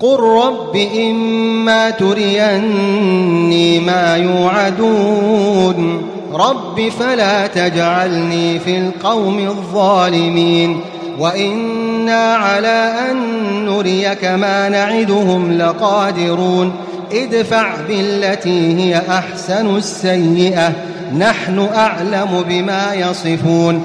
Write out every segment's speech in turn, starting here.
قل رب إما تريني ما يوعدون رب فلا تجعلني في القوم الظالمين وإنا على أن نريك ما نعدهم لقادرون ادفع بالتي هي أحسن السيئة نحن أعلم بما يصفون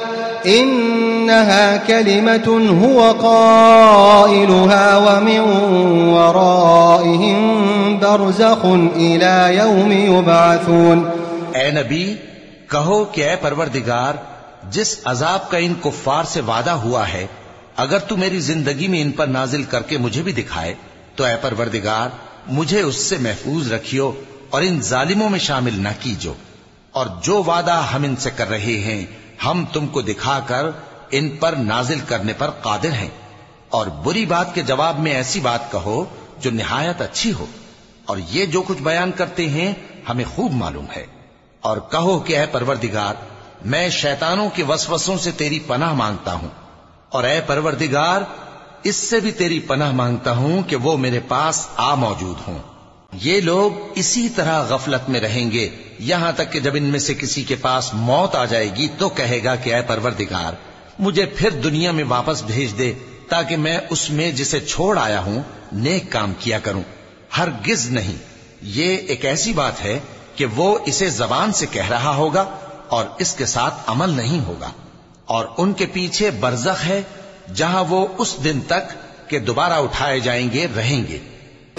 إنها كلمة هو قائلها ومن ورائهم برزخ إلى يوم يبعثون اے نبی، کہو کہ اے پروردگار، جس عذاب کا ان کفار سے وعدہ ہوا ہے، اگر تو میری زندگی میں ان پر نازل کر کے مجھے بھی دکھائے، تو اے پروردگار، مجھے اس سے محفوظ رکھیو اور ان ظالموں میں شامل نہ کیجو، اور جو وعدہ ہم ان سے کر رہے ہیں ہم تم کو دکھا کر ان پر نازل کرنے پر قادر ہیں۔ اور بری بات کے جواب میں ایسی بات کہو جو نہایت اچھی ہو۔ اور یہ جو کچھ بیان کرتے ہیں، ہمیں خوب معلوم ہے۔ اور کہو کہ اے پروردگار، میں شیطانوں کے وسوسوں سے تیری پناہ مانگتا ہوں۔ اور اے پروردگار، اس سے بھی تیری پناہ مانگتا ہوں کہ وہ میرے پاس آ موجود ہوں۔ یہ لوگ اسی طرح غفلت میں رہیں گے۔ یہاں تک کہ جب ان میں سے کسی کے پاس موت آ جائے گی تو کہے گا کہ اے پروردگار، مجھے پھر دنیا میں واپس بھیج دے تاکہ میں اس میں جسے چھوڑ آیا ہوں نیک کام کیا کروں۔ ہرگز نہیں۔ یہ ایک ایسی بات ہے کہ وہ اسے زبان سے کہہ رہا ہوگا اور اس کے ساتھ عمل نہیں ہوگا۔ اور ان کے پیچھے برزخ ہے جہاں وہ اس دن تک کہ دوبارہ اٹھائے جائیں گے، رہیں گے۔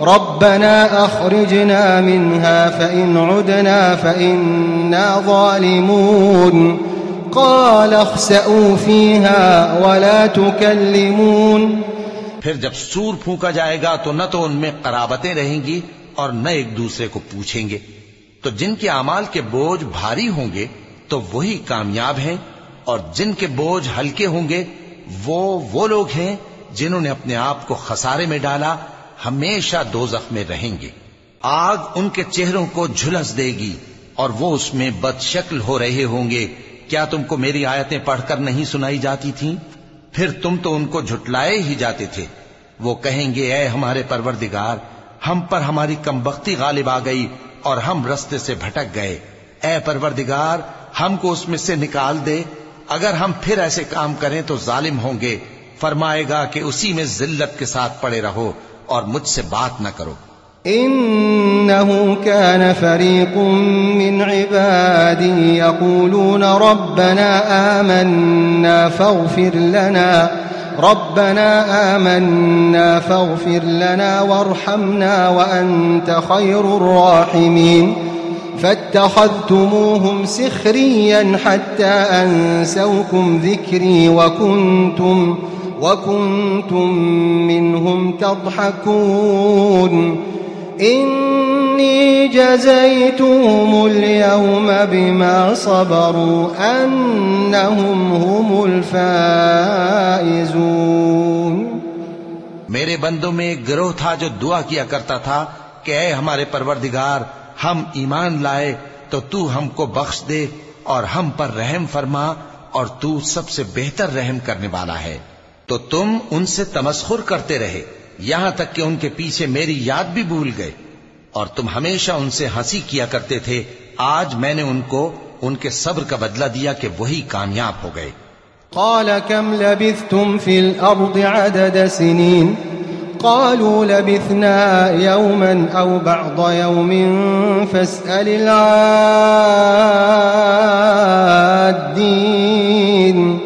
ربنا أخرجنا منها فإن عدنا فإنا ظالمون. قال اخسأوا فيها ولا تكلمون. پھر جب سور پھونکا جائے گا تو نہ تو ان میں قرابتیں رہیں گی اور نہ ایک دوسرے کو پوچھیں گے۔ تو جن کے اعمال کے بوجھ بھاری ہوں گے تو وہی کامیاب ہیں اور جن کے بوجھ ہلکے ہوں گے وہ وہ لوگ ہیں جنہوں نے اپنے آپ کو خسارے میں ڈالا ہمیشہ دو میں رہیں گے۔ آگ ان کے چہروں کو جھلس دے گی اور وہ اس میں بد شکل ہو رہے ہوں گے۔ کیا تم کو میری آیتیں پڑھ کر نہیں سنائی جاتی تھیں؟ پھر تم تو ان کو جھٹلائے ہی جاتے تھے۔ وہ کہیں گے، اے ہمارے پروردگار، ہم پر ہماری کمبختی غالب آ گئی اور ہم رستے سے بھٹک گئے۔ اے پروردگار، ہم کو اس میں سے نکال دے۔ اگر ہم پھر ایسے کام کریں تو ظالم ہوں گے۔ فرمائے گا کہ اسی میں ذلت کے ساتھ پڑے رہو۔ اور مجھ سے بات نہ کرو۔ إنه كان فريق من عبادي يقولون ربنا آمنا فاغفر لنا۔ ربنا آمنا فاغفر لنا وارحمنا وأنت خير الراحمين فاتخذتموهم سخريا حتى أنسوكم ذكري وكنتم وكنتم منهم تضحكون إني جزيتهم اليوم بما صبروا أنهم هم الفائزون میرے بندوں میں ایک گروہ تھا جو دعا کیا کرتا تھا کہ اے ہمارے پروردگار، ہم ایمان لائے تو تو ہم کو بخش دے اور ہم پر رحم فرما اور تو سب سے بہتر رحم کرنے والا ہے۔ تو تم ان سے تمسخر کرتے رہے، یہاں تک کہ ان کے پیچھے میری یاد بھی بھول گئے۔ اور تم ہمیشہ ان سے ہنسی کیا کرتے تھے، آج میں نے ان کو ان کے صبر کا بدلہ دیا کہ وہی کامیاب ہو گئے۔ قال كم لبثتم في الأرض عدد سنين قالوا لبثنا يوما أو بعض يوم فاسأل العادين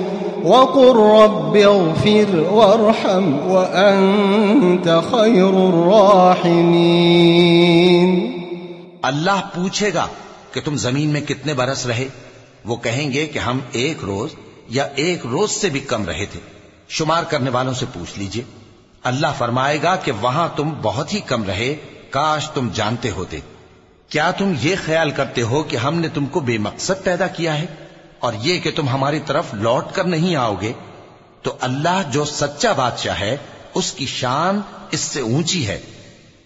وقل رب اغفر وارحم وأنت خير الراحمين اللہ پوچھے گا کہ تم زمین میں کتنے برس رہے؟ وہ کہیں گے کہ ہم ایک روز یا ایک روز سے بھی کم رہے تھے۔ شمار کرنے والوں سے پوچھ لیجیے۔ اللہ فرمائے گا کہ وہاں تم بہت ہی کم رہے، کاش تم جانتے ہوتے۔ کیا تم یہ خیال کرتے ہو کہ ہم نے تم کو بے مقصد پیدا کیا ہے؟ اور یہ کہ تم ہماری طرف لوٹ کر نہیں آؤ گے تو اللہ جو سچا بادشاہ ہے، اس کی شان اس سے اونچی ہے۔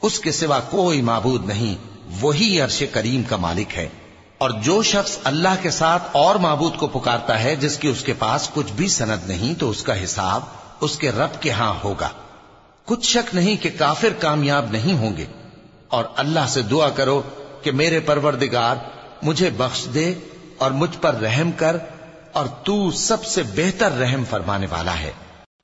اس کے سوا کوئی معبود نہیں، وہی عرش کریم کا مالک ہے۔ اور جو شخص اللہ کے ساتھ اور معبود کو پکارتا ہے، جس کی اس کے پاس کچھ بھی سند نہیں، تو اس کا حساب اس کے رب کے ہاں ہوگا۔ کچھ شک نہیں کہ کافر کامیاب نہیں ہوں گے۔ اور اللہ سے دعا کرو کہ میرے پروردگار، مجھے بخش دے اور مجھ پر رحم کر اور تو سب سے بہتر رحم فرمانے والا ہے۔